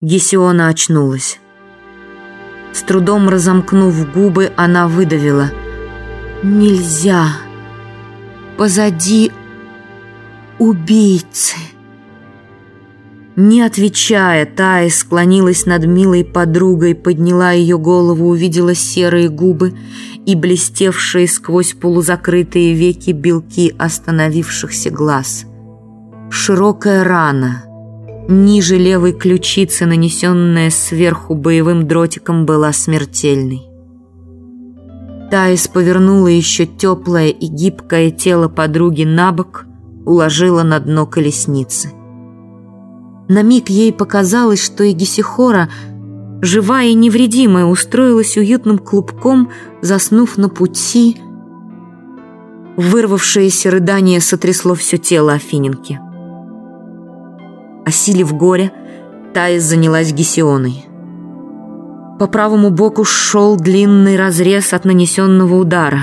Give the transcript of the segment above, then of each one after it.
Гесиона очнулась. С трудом разомкнув губы, она выдавила. «Нельзя! Позади убийцы!» Не отвечая, Тая склонилась над милой подругой, подняла ее голову, увидела серые губы и блестевшие сквозь полузакрытые веки белки остановившихся глаз. Широкая рана, ниже левой ключицы, нанесенная сверху боевым дротиком, была смертельной. Таис повернула еще теплое и гибкое тело подруги на бок, уложила на дно колесницы. На миг ей показалось, что и Гесихора, живая и невредимая, устроилась уютным клубком, заснув на пути. Вырвавшееся рыдание сотрясло все тело Афиненки. Осилив горе, Таис занялась Гесионой. По правому боку шел длинный разрез от нанесенного удара.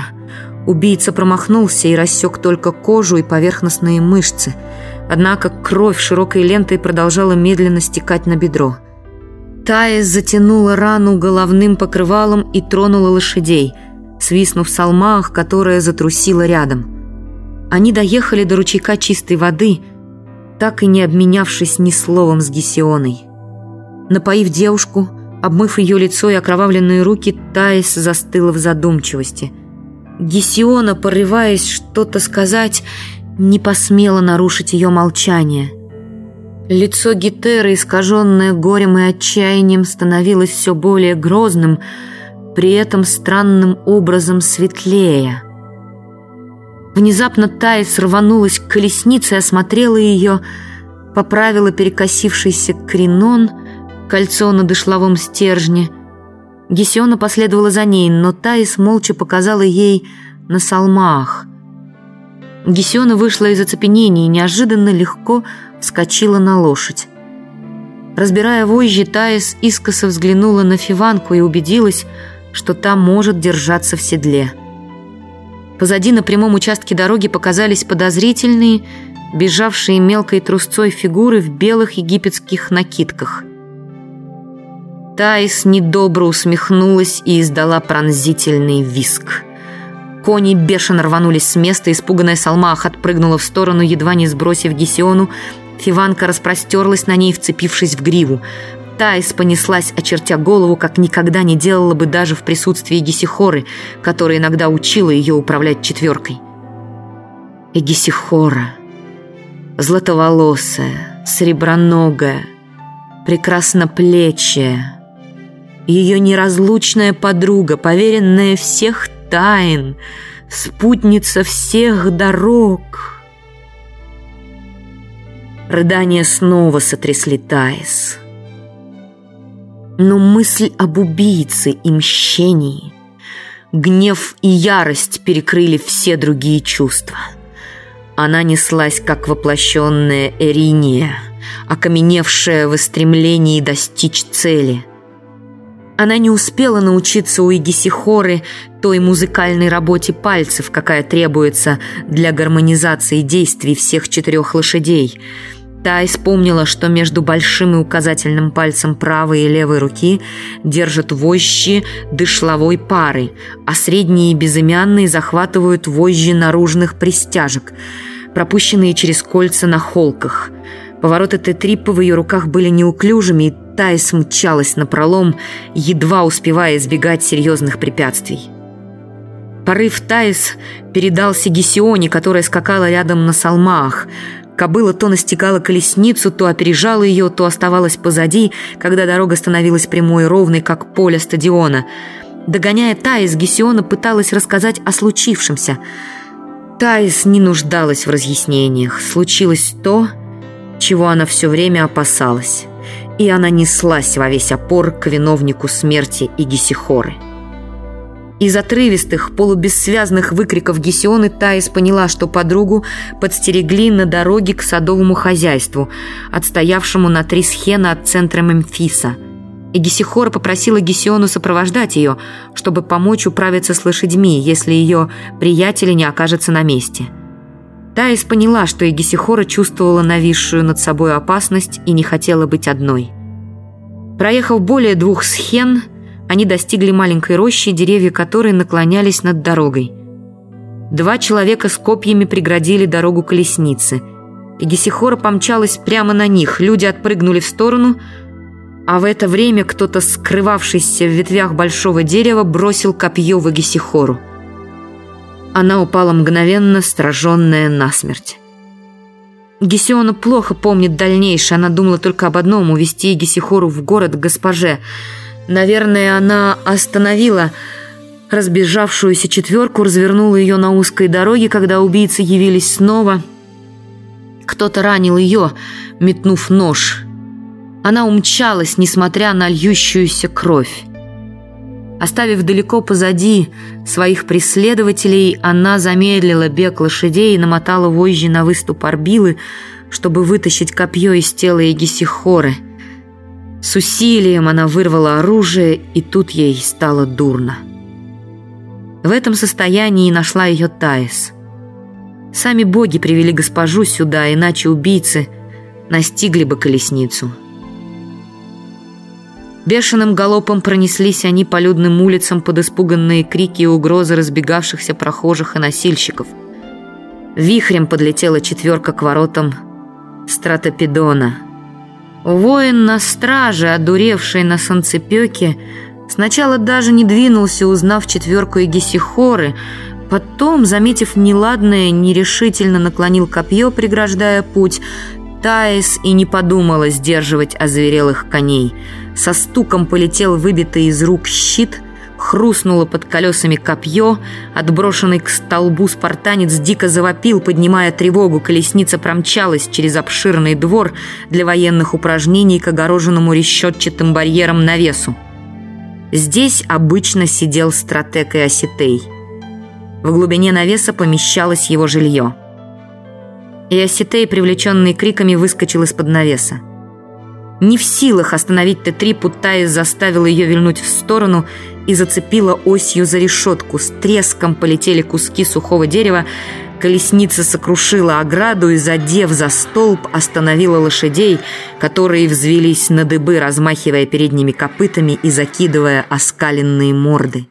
Убийца промахнулся и рассек только кожу и поверхностные мышцы – Однако кровь широкой лентой продолжала медленно стекать на бедро. Таис затянула рану головным покрывалом и тронула лошадей, свистнув салмах, которая затрусила рядом. Они доехали до ручейка чистой воды, так и не обменявшись ни словом с Гесионой. Напоив девушку, обмыв ее лицо и окровавленные руки, Таис застыла в задумчивости. Гесиона, порываясь что-то сказать, не посмела нарушить ее молчание. Лицо Гетеры, искаженное горем и отчаянием, становилось все более грозным, при этом странным образом светлее. Внезапно Таис рванулась к колеснице, осмотрела ее, поправила перекосившийся кринон, кольцо на дышловом стержне. Гесиона последовала за ней, но Таис молча показала ей на салмах – Гесиона вышла из оцепенения и неожиданно легко вскочила на лошадь. Разбирая вожжи, Таис искоса взглянула на Фиванку и убедилась, что та может держаться в седле. Позади на прямом участке дороги показались подозрительные, бежавшие мелкой трусцой фигуры в белых египетских накидках. Таис недобро усмехнулась и издала пронзительный виск. Кони бешено рванулись с места, испуганная Салмах отпрыгнула в сторону, едва не сбросив Гесиону. Фиванка распростерлась на ней, вцепившись в гриву. Таис понеслась, очертя голову, как никогда не делала бы даже в присутствии Гесихоры, которая иногда учила ее управлять четверкой. И Гесихора, златоволосая, среброногая, прекрасноплечая, ее неразлучная подруга, поверенная всех тайн, спутница всех дорог. Рыдания снова сотрясли Таис. Но мысль об убийце и мщении, гнев и ярость перекрыли все другие чувства. Она неслась, как воплощенная Эриния, окаменевшая в стремлении достичь цели – она не успела научиться у Игисихоры той музыкальной работе пальцев, какая требуется для гармонизации действий всех четырех лошадей. Та вспомнила, что между большим и указательным пальцем правой и левой руки держат вожжи дышловой пары, а средние и безымянные захватывают вожжи наружных пристяжек, пропущенные через кольца на холках. Повороты Тетрипа в ее руках были неуклюжими, и Тайс мчалась на пролом, едва успевая избегать серьезных препятствий. Порыв Таис передался Гесионе, которая скакала рядом на салмах. Кобыла то настигала колесницу, то опережала ее, то оставалась позади, когда дорога становилась прямой и ровной, как поле стадиона. Догоняя Таис, Гесиона пыталась рассказать о случившемся. Таис не нуждалась в разъяснениях. Случилось то, чего она все время опасалась и она неслась во весь опор к виновнику смерти Игисихоры. Из отрывистых, полубессвязных выкриков Гесионы Таис поняла, что подругу подстерегли на дороге к садовому хозяйству, отстоявшему на три схена от центра Мемфиса. И Гесихора попросила Гесиону сопровождать ее, чтобы помочь управиться с лошадьми, если ее приятели не окажутся на месте. Таис поняла, что Егисихора чувствовала нависшую над собой опасность и не хотела быть одной. Проехав более двух схен, они достигли маленькой рощи, деревья которой наклонялись над дорогой. Два человека с копьями преградили дорогу колесницы. Гесихора помчалась прямо на них, люди отпрыгнули в сторону, а в это время кто-то, скрывавшийся в ветвях большого дерева, бросил копье в Гесихору. Она упала мгновенно, сраженная насмерть. Гесиона плохо помнит дальнейшее. Она думала только об одном – увезти Гесихору в город к госпоже. Наверное, она остановила разбежавшуюся четверку, развернула ее на узкой дороге, когда убийцы явились снова. Кто-то ранил ее, метнув нож. Она умчалась, несмотря на льющуюся кровь. Оставив далеко позади своих преследователей, она замедлила бег лошадей и намотала вожжи на выступ Арбилы, чтобы вытащить копье из тела Егисихоры. С усилием она вырвала оружие, и тут ей стало дурно. В этом состоянии нашла ее Таис. Сами боги привели госпожу сюда, иначе убийцы настигли бы колесницу. Бешеным галопом пронеслись они по людным улицам под испуганные крики и угрозы разбегавшихся прохожих и носильщиков. Вихрем подлетела четверка к воротам стратопедона. Воин на страже, одуревший на санцепёке, сначала даже не двинулся, узнав четверку Егисихоры, потом, заметив неладное, нерешительно наклонил копье, преграждая путь, Таис и не подумала сдерживать озверелых коней – со стуком полетел выбитый из рук щит, хрустнуло под колесами копье, отброшенный к столбу спартанец дико завопил, поднимая тревогу, колесница промчалась через обширный двор для военных упражнений к огороженному решетчатым барьером навесу. Здесь обычно сидел стратег и осетей. В глубине навеса помещалось его жилье. И осетей, привлеченный криками, выскочил из-под навеса. Не в силах остановить Т-3, Путаис заставил ее вильнуть в сторону и зацепила осью за решетку. С треском полетели куски сухого дерева, колесница сокрушила ограду и, задев за столб, остановила лошадей, которые взвелись на дыбы, размахивая передними копытами и закидывая оскаленные морды.